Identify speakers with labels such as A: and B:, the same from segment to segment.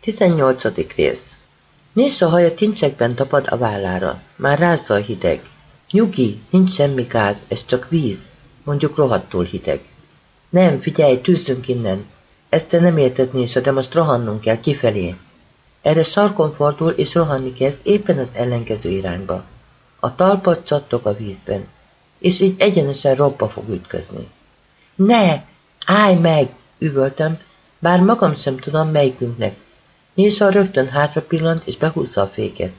A: 18. rész Nézd a haja tincsekben tapad a vállára. Már rázza a hideg. Nyugi, nincs semmi gáz, ez csak víz. Mondjuk rohadtul hideg. Nem, figyelj, tűzünk innen. Ezt te nem érted, Nésa, de most rohannunk kell, kifelé. Erre sarkon fordul, és rohanni kezd éppen az ellenkező irányba. A talpat csattog a vízben, és így egyenesen robba fog ütközni. Ne! Állj meg! üvöltem, bár magam sem tudom melyikünknek, Nilsson rögtön hátra pillant, és behúzza a féket.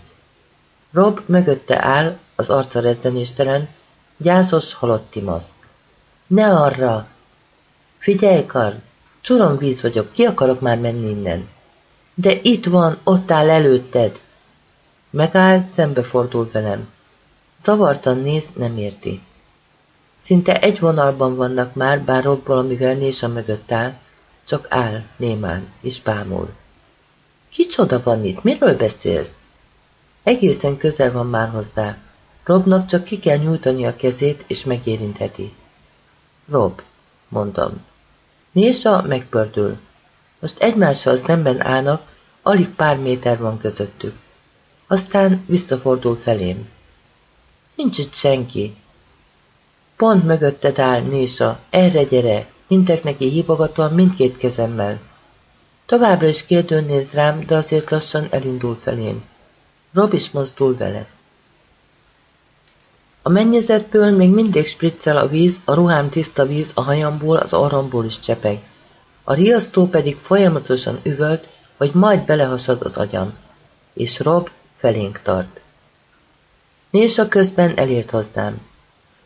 A: Rob mögötte áll, az arca rezzenéstelen, gyászos halotti maszk. Ne arra! Figyelj, Karl! Csorom víz vagyok, ki akarok már menni innen? De itt van, ott áll előtted! Megáll, szembefordul velem. Zavartan néz, nem érti. Szinte egy vonalban vannak már, bár Rob valamivel Nésa mögött áll, csak áll, némán, és bámul. Kicsoda van itt? Miről beszélsz? Egészen közel van már hozzá. Robnak csak ki kell nyújtani a kezét, és megérintheti. Rob, mondom. Nésa megpördül. Most egymással szemben állnak, alig pár méter van közöttük. Aztán visszafordul felém. Nincs itt senki. Pont mögötted áll, Nésa, erre gyere, intek neki hívogatóan mindkét kezemmel. Továbbra is kérdőn néz rám, de azért lassan elindul felém. Rob is mozdul vele. A mennyezetből még mindig spriccel a víz, a ruhám tiszta víz, a hajamból, az orromból is csepeg. A riasztó pedig folyamatosan üvölt, hogy majd belehasad az agyam. És Rob felénk tart. a közben elért hozzám.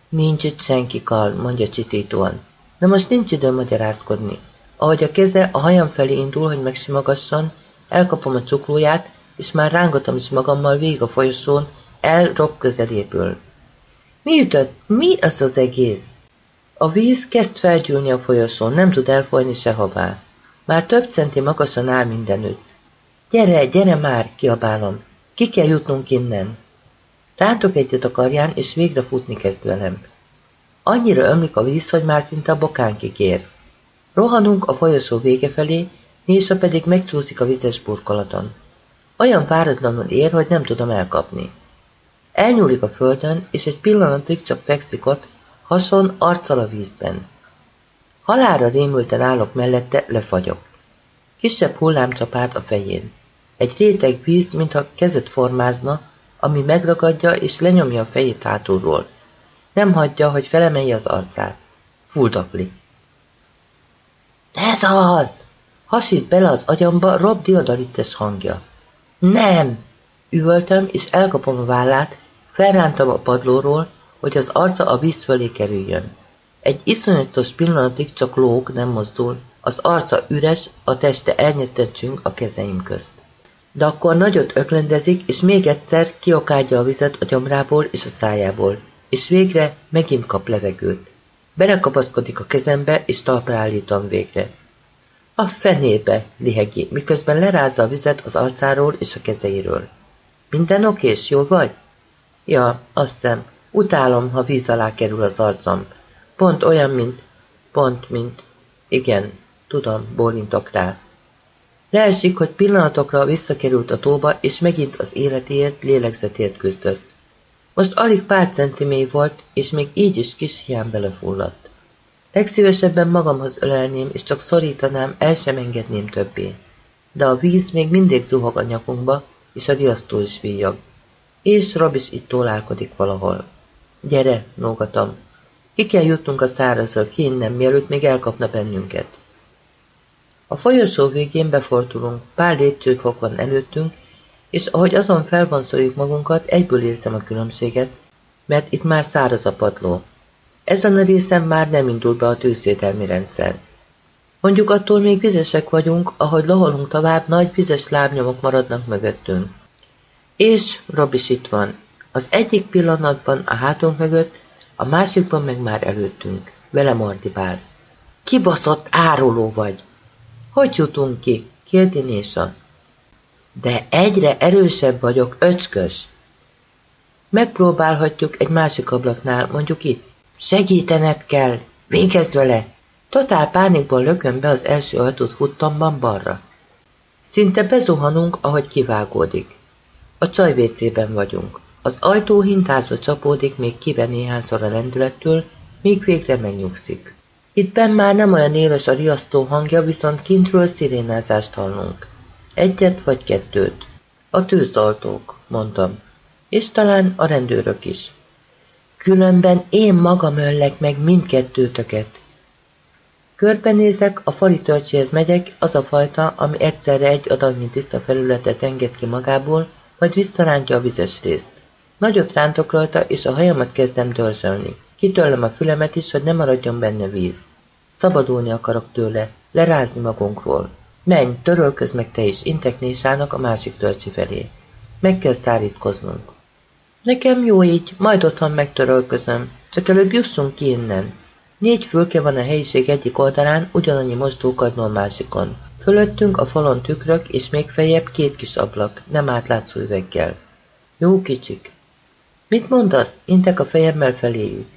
A: Nincs itt senki, Karl, mondja csitítóan. De most nincs idő magyarázkodni. Ahogy a keze a hajam felé indul, hogy megsimogasson, elkapom a csuklóját, és már rángatom is magammal végig a folyosón, el Rob közeléből. Mi ütött? Mi az az egész? A víz kezd felgyűlni a folyosón, nem tud elfolyni sehová. Már több centi magasan áll mindenütt. Gyere, gyere már, kiabálom. Ki kell jutnunk innen. Rátok egyet a karján, és végre futni kezd velem. Annyira ömlik a víz, hogy már szinte a bokán kikér. Rohanunk a folyosó vége felé, Nésa pedig megcsúszik a vizes burkolaton. Olyan fáradlanul ér, hogy nem tudom elkapni. Elnyúlik a földön, és egy pillanatig csak fekszik ott, hason arccal a vízben. Halára rémülten állok mellette, lefagyok. Kisebb hullám a fején. Egy réteg víz, mintha kezet formázna, ami megragadja és lenyomja a fejét hátulról. Nem hagyja, hogy felemelje az arcát. Fuldaklik. Ez az! Hasít bele az agyamba Rob diadalittes hangja. Nem! Üvöltem, és elkapom a vállát, felrántam a padlóról, hogy az arca a víz fölé kerüljön. Egy iszonyatos pillanatig csak lóg, nem mozdul, az arca üres, a teste elnyettettsünk a kezeim közt. De akkor nagyot öklendezik, és még egyszer kiokádja a vizet a gyomrából és a szájából, és végre megint kap levegőt. Belekapaszkodik a kezembe, és talpra állítom végre. A fenébe, lihegi, miközben lerázza a vizet az arcáról és a kezeiről. Minden okés, jól vagy? Ja, azt nem. Utálom, ha víz alá kerül az arcom. Pont olyan, mint... Pont, mint... Igen, tudom, bólintok rá. Leesik, hogy pillanatokra visszakerült a tóba, és megint az életéért, lélegzetért küzdött. Most alig pár centimély volt, és még így is kis hián belefulladt. Legszívesebben magamhoz ölelném, és csak szorítanám, el sem engedném többé. De a víz még mindig zuhog a nyakunkba, és a riasztó is víjag. És Rob is itt tólálkodik valahol. Gyere, nógatom. Ki kell jutnunk a szárazra, ki innen, mielőtt még elkapna bennünket. A folyosó végén befordulunk, pár lépcsőfok van előttünk, és ahogy azon felvonszoljuk magunkat, egyből érzem a különbséget, mert itt már száraz a padló. Ezen a részen már nem indul be a tűzvédelmi rendszer. Mondjuk attól még vizesek vagyunk, ahogy loholunk tovább, nagy vizes lábnyomok maradnak mögöttünk. És Rob is itt van. Az egyik pillanatban a hátunk mögött, a másikban meg már előttünk. Vele mordibál. Kibaszott áruló vagy! Hogy jutunk ki? kérdi Nésa. De egyre erősebb vagyok, öcskös. Megpróbálhatjuk egy másik ablaknál, mondjuk itt. Segítened kell, végezz vele! Totál pánikból lökön be az első ajtót futtamban balra. Szinte bezuhanunk, ahogy kivágódik. A csajvécében vagyunk. Az ajtó hintázva csapódik még kibe néhányszor a lendülettől, míg végre megnyugszik. Itt benn már nem olyan éles a riasztó hangja, viszont kintről szirénázást hallunk. Egyet vagy kettőt. A tűzoltók, mondtam. És talán a rendőrök is. Különben én magam öllek meg mindkettőtöket. Körbenézek, a fali törcséhez megyek, az a fajta, ami egyszerre egy adagnyi tiszta felületet enged ki magából, majd visszarántja a vizes részt. Nagyot rántok rajta, és a hajamat kezdem dörzsölni. Kitörlöm a fülemet is, hogy ne maradjon benne víz. Szabadulni akarok tőle, lerázni magunkról. Menj, törölköz meg te is, intek a másik törcsi felé. Meg kell szárítkoznunk. Nekem jó így, majd otthon megtörölközöm. Csak előbb jussunk ki innen. Négy fülke van a helyiség egyik oldalán, ugyanannyi mosdókadnó másikon. Fölöttünk a falon tükrök, és még feljebb két kis ablak, nem átlátszó üveggel. Jó kicsik. Mit mondasz? Intek a fejemmel feléjük.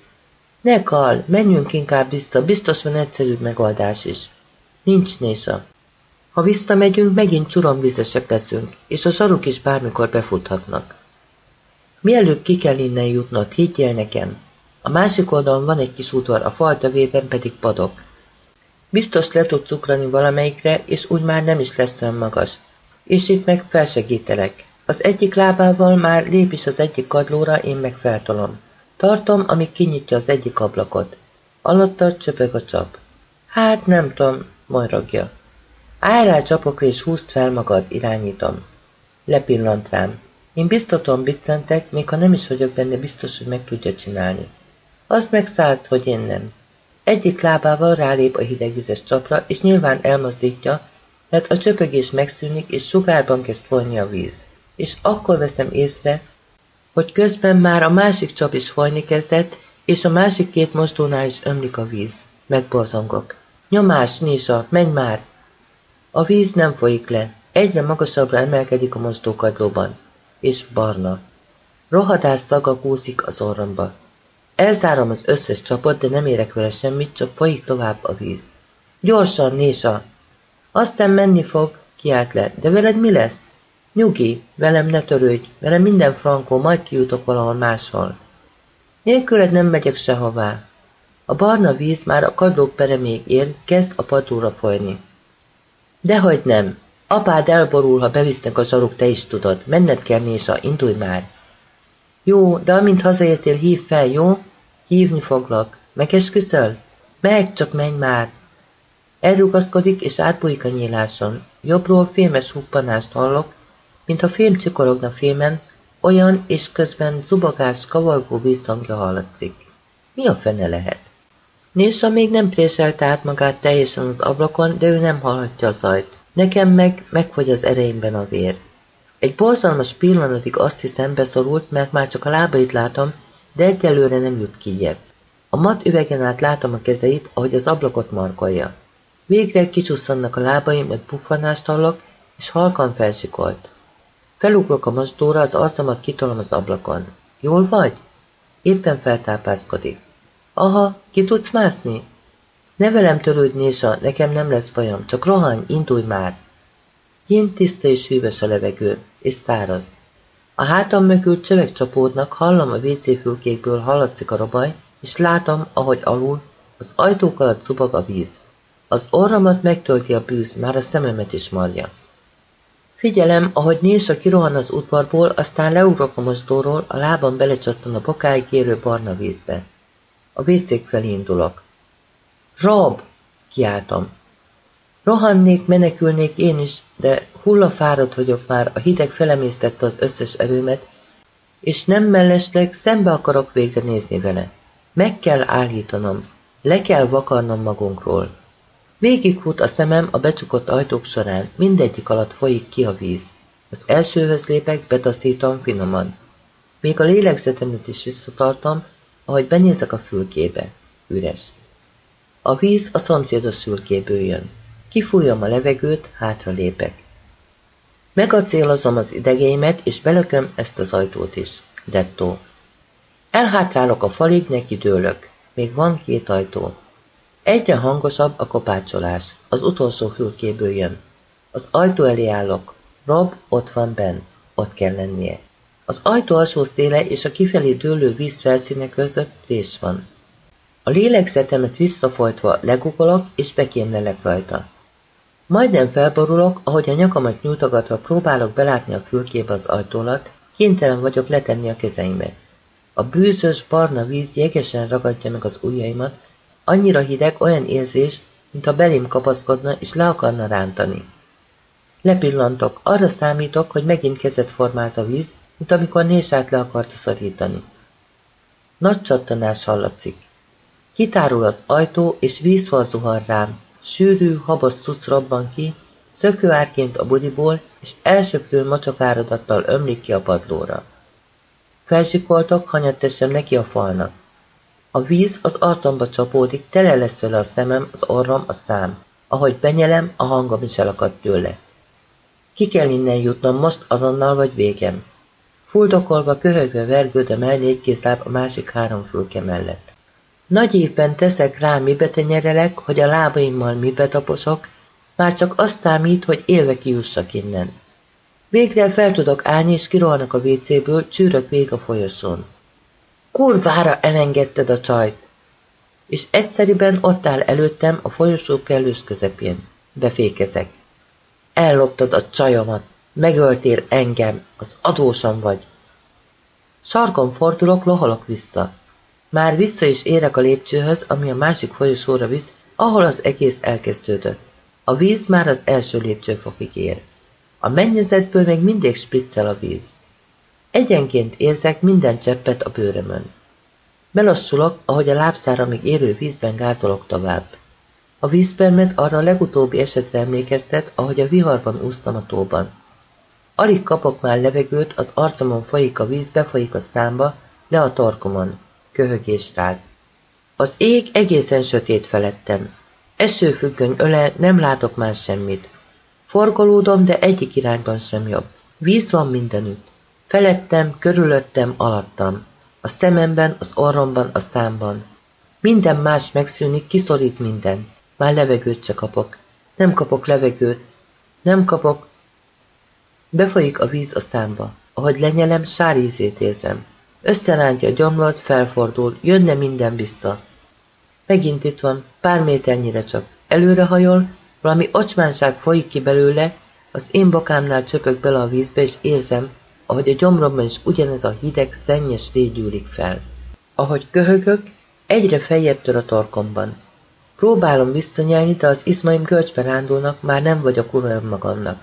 A: Ne, Karl, menjünk inkább vissza, biztos van egyszerűbb megoldás is. Nincs, Nésa. Ha visszamegyünk, megint csuromvizesek leszünk, és a saruk is bármikor befuthatnak. Mielőbb ki kell innen jutnod, higgyél nekem. A másik oldalon van egy kis udvar, a fal tövében pedig padok. Biztos le tudsz ugrani valamelyikre, és úgy már nem is lesz olyan magas. És itt meg felsegítelek. Az egyik lábával már lép is az egyik kadlóra, én meg feltolom. Tartom, amíg kinyitja az egyik ablakot. Alatta csöpög a csap. Hát nem tudom, morogja. Állj rá csapokra és húzd fel magad, irányítom. Lepillant rám. Én biztatom biccentek, még ha nem is vagyok benne biztos, hogy meg tudja csinálni. Azt meg hogy én nem. Egyik lábával rálép a hidegvizes csapra, és nyilván elmozdítja, mert a csöpögés megszűnik, és sugárban kezd folyni a víz. És akkor veszem észre, hogy közben már a másik csap is folyni kezdett, és a másik két mosdónál is ömlik a víz. Megborzongok. Nyomás, Nisa, menj már! A víz nem folyik le, egyre magasabbra emelkedik a mosdókadlóban, és barna. Rohadás szaga kúszik az orromba. Elzárom az összes csapot, de nem érek vele semmit, csak folyik tovább a víz. Gyorsan, Nésa! Aztán menni fog, kiált le, de veled mi lesz? Nyugi, velem ne törődj, velem minden frankó, majd kijutok valahol máshol. Nélküled nem megyek sehová. A barna víz már a kadlók pereméig ér, kezd a padlóra folyni. Dehogy nem. Apád elborul, ha bevisznek a zsaruk, te is tudod. Menned kell, Nésa, indulj már. Jó, de amint hazaértél, hív fel, jó? Hívni foglak. Megesküszöl? Meg, csak menj már. Elrugaszkodik, és átbújik a nyíláson. Jobbról fémes huppanást hallok, mintha fém csikorogna fémen, olyan és közben zubogás, kavargó vízhangja hallatszik. Mi a fene lehet? Nésa még nem préselte át magát teljesen az ablakon, de ő nem hallhatja a zajt. Nekem meg megfogy az ereimben a vér. Egy borzalmas pillanatig azt hiszem beszorult, mert már csak a lábait látom, de egyelőre nem jut kijebb. A mat üvegen át látom a kezeit, ahogy az ablakot markolja. Végre kicsusszannak a lábaim, egy puffanást hallok, és halkan felsikolt. Felugrok a mosdóra, az arcomat kitolom az ablakon. Jól vagy? Éppen feltápászkodik. Aha, ki tudsz mászni? Ne velem törődj, Nésa, nekem nem lesz bajom, csak rohanj, indulj már. Kint tiszta és hűvös a levegő, és száraz. A hátam mögül csövek csapódnak, hallom a WC fülkékből hallatszik a robaj, és látom, ahogy alul, az ajtók alatt szubag a víz. Az orramat megtölti a bűz, már a szememet is marja. Figyelem, ahogy Nilsa kirohan az udvarból, aztán leugrok a mozdóról, a lábam belecsattan a bokáig érő barna vízbe. A vécék felé indulok. Rob! kiáltom. Rohannék, menekülnék én is, de hullafáradt vagyok már, a hideg felemésztette az összes erőmet, és nem mellesleg szembe akarok végre nézni vele. Meg kell állítanom, le kell vakarnom magunkról. Végighút a szemem a becsukott ajtók során, mindegyik alatt folyik ki a víz. Az elsőhöz lépek, betaszítom finoman. Még a lélegzetemet is visszatartom, ahogy benézek a fülkébe. Üres. A víz a szomszédos fülkéből jön. Kifújom a levegőt, hátra lépek. Megacélozom az idegeimet, és belököm ezt az ajtót is. Dettó. Elhátrálok a falig, neki dőlök. Még van két ajtó. Egyre hangosabb a kopácsolás. Az utolsó fülkéből jön. Az ajtó elé állok. Rob ott van benn. Ott kell lennie. Az ajtó alsó széle és a kifelé dőlő víz felszíne között rés van. A lélegzetemet visszafolytva legugolok és bekémlelek rajta. Majdnem felborulok, ahogy a nyakamat nyújtogatva próbálok belátni a fülkébe az ajtó alatt, kénytelen vagyok letenni a kezeimet. A bűzös, barna víz jegesen ragadja meg az ujjaimat, annyira hideg, olyan érzés, mint a belém kapaszkodna és le akarna rántani. Lepillantok, arra számítok, hogy megint kezet formáz a víz, mint amikor Nésát le akarta szorítani. Nagy csattanás hallatszik. Kitárul az ajtó, és vízfal zuhan rám. Sűrű, habos cucc robban ki, szökőárként a budiból, és elsöprő macsakáradattal ömlik ki a padlóra. Felsikoltok, hanyattesem neki a falnak. A víz az arcomba csapódik, tele lesz vele a szemem, az orrom, a szám. Ahogy benyelem, a hangom is elakad tőle. Ki kell innen jutnom, most azonnal vagy végem. Fuldokolva, köhögve vergődöm el négy kézláb a másik három fülke mellett. Nagy évben teszek rá, mibe tenyerelek, hogy a lábaimmal mibe taposok, már csak azt számít, hogy élve kijussak innen. Végre fel tudok állni, és kirohanak a vécéből, csűrök vég a folyosón. Kurvára elengedted a csajt! És egyszeriben ott áll előttem a folyosó kellős közepén. Befékezek. Elloptad a csajomat, megöltél engem, az adósam vagy. Sarkon fordulok, lohalok vissza. Már vissza is érek a lépcsőhöz, ami a másik folyosóra visz, ahol az egész elkezdődött. A víz már az első lépcsőfokig ér. A mennyezetből még mindig spriccel a víz. Egyenként érzek minden cseppet a bőrömön. Belassulok, ahogy a lábszára még érő vízben gázolok tovább. A vízpermet arra a legutóbbi esetre emlékeztet, ahogy a viharban úsztam a tóban. Alig kapok már levegőt, az arcomon folyik a víz, befolyik a számba, le a torkomon. Köhögés ráz. Az ég egészen sötét felettem. Esőfüggöny öle, nem látok már semmit. Forgolódom, de egyik irányban sem jobb. Víz van mindenütt. Felettem, körülöttem, alattam. A szememben, az orromban, a számban. Minden más megszűnik, kiszorít minden. Már levegőt se kapok. Nem kapok levegőt. Nem kapok. Befolyik a víz a számba. Ahogy lenyelem, sárízét érzem. Összerántja a gyomrot, felfordul, jönne minden vissza. Megint itt van, pár méternyire csak. Előrehajol, valami ocsmánság folyik ki belőle, az én bokámnál csöpök bele a vízbe, és érzem, ahogy a gyomromban is ugyanez a hideg, szennyes légy gyűlik fel. Ahogy köhögök, egyre feljebb tör a torkomban. Próbálom visszanyelni, de az izmaim görcsbe rándulnak, már nem vagyok ura magamnak.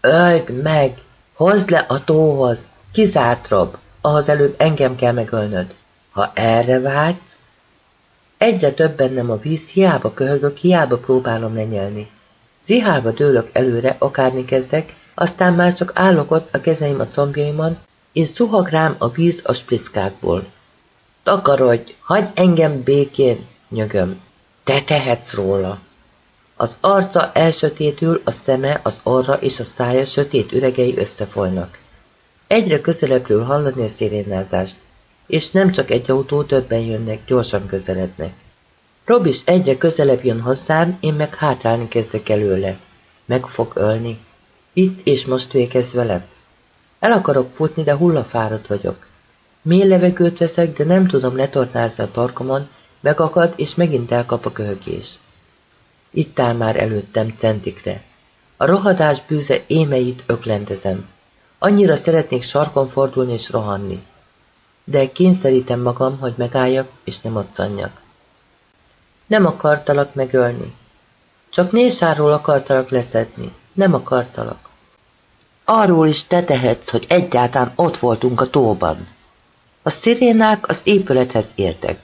A: Öld meg! Hozd le a tóhoz! Kizárt Rob! Ahhoz előbb engem kell megölnöd. Ha erre vágysz, egyre több bennem a víz, hiába köhögök, hiába próbálom lenyelni. Zihálva dőlök előre, akárni kezdek, aztán már csak állok ott a kezeim a combjaimon, és szuhag rám a víz a sprickákból. Takarodj, hagyd engem békén, nyögöm. Te tehetsz róla. Az arca elsötétül, a szeme, az orra és a szája sötét üregei összefolynak. Egyre közelebbről hallani a szirénázást, és nem csak egy autó, többen jönnek, gyorsan közelednek. Rob is egyre közelebb jön hozzám, én meg hátrálni kezdek előle. Meg fog ölni. Itt és most végez vele. El akarok futni, de hullafáradt vagyok. Mély levegőt veszek, de nem tudom letornázni a tarkomon, megakad, és megint elkap a köhögés. Itt áll már előttem centikre. A rohadás bűze émeit öklendezem. Annyira szeretnék sarkon fordulni és rohanni. De kényszerítem magam, hogy megálljak és nem otszanjak. Nem akartalak megölni. Csak Nésáról akartalak leszedni. Nem akartalak. Arról is te tehetsz, hogy egyáltalán ott voltunk a tóban. A szirénák az épülethez értek.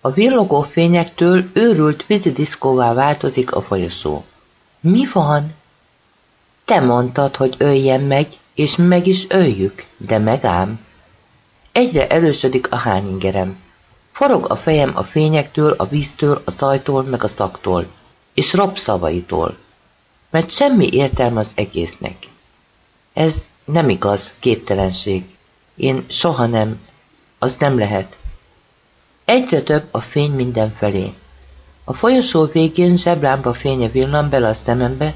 A: A villogó fényektől őrült vízidiszkóvá változik a folyosó. Mi van? Te mondtad, hogy öljen meg, és meg is öljük, de megám. Egyre erősödik a hányingerem. Forog a fejem a fényektől, a víztől, a szajtól, meg a szaktól, és Rob szavaitól. Mert semmi értelme az egésznek. Ez nem igaz, képtelenség. Én soha nem, az nem lehet. Egyre több a fény mindenfelé. A folyosó végén zseblámpa fénye villan bele a szemembe,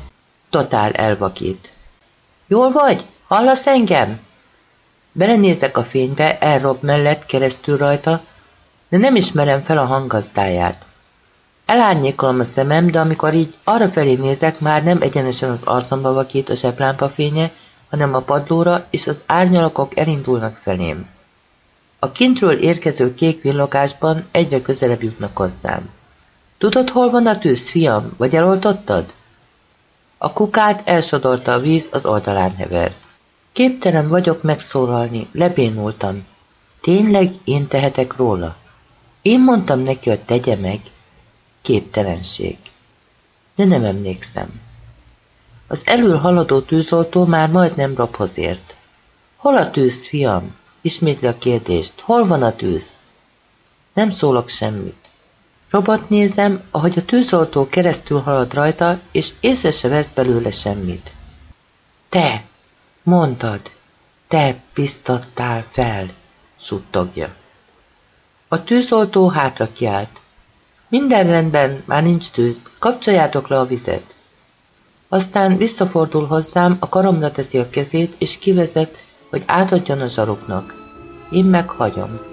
A: Totál elvakít. Jól vagy? Hallasz engem? Belenézek a fénybe, elrob mellett keresztül rajta, de nem ismerem fel a hangazdáját. Elárnyékolom a szemem, de amikor így arra felé nézek, már nem egyenesen az arcomba vakít a zseblámpa fénye, hanem a padlóra, és az árnyalakok elindulnak felém. A kintről érkező kék villogásban egyre közelebb jutnak hozzám. Tudod, hol van a tűz, fiam? Vagy eloltottad? A kukát elsodorta a víz, az oldalán hever. Képtelen vagyok megszólalni, lebénultam. Tényleg én tehetek róla? Én mondtam neki, hogy tegye meg. Képtelenség. De nem emlékszem. Az elől haladó tűzoltó már majdnem robhoz ért. Hol a tűz, fiam? Ismétli a kérdést. Hol van a tűz? Nem szólok semmit. Robot nézem, ahogy a tűzoltó keresztül halad rajta, és észre se vesz belőle semmit. Te, mondtad, te biztattál fel, suttogja. A tűzoltó hátra kiált. Minden rendben, már nincs tűz, kapcsoljátok le a vizet. Aztán visszafordul hozzám, a karomra teszi a kezét, és kivezet, hogy átadjon a zsaruknak. Én meghagyom.